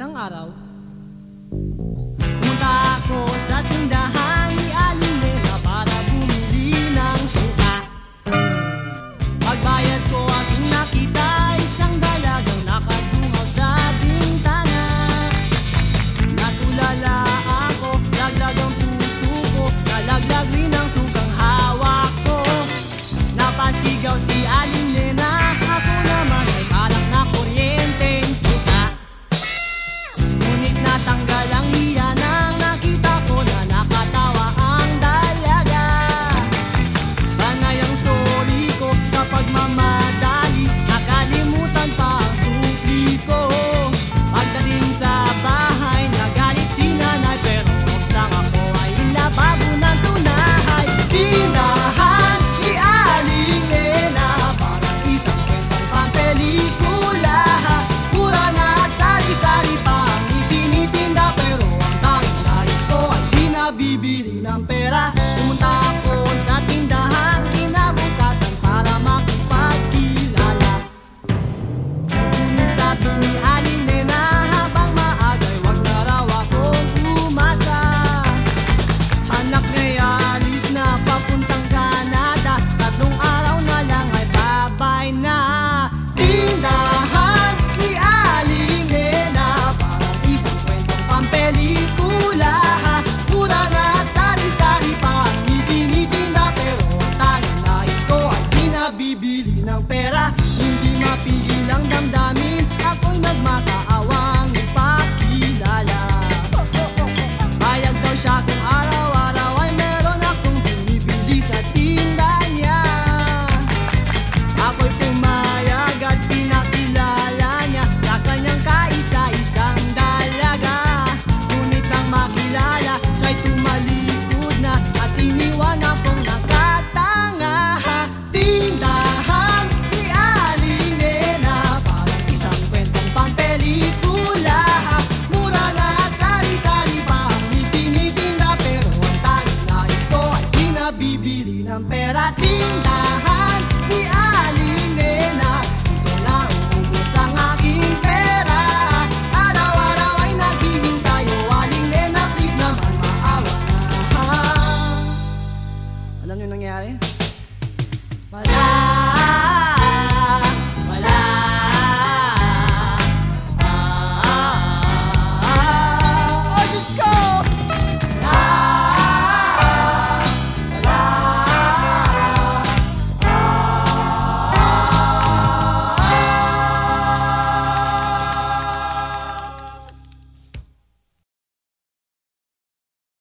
isang araw Punta ako sa tindahan ni Aling para bumili ng suka. Pagbayad ko at nakita isang dalagang nakadungaw sa bintana. Natulala ako, laglag ang puso ko Nalaglag rin ang sukang hawak ko. Napasigaw si ano yung nangyari? Wala!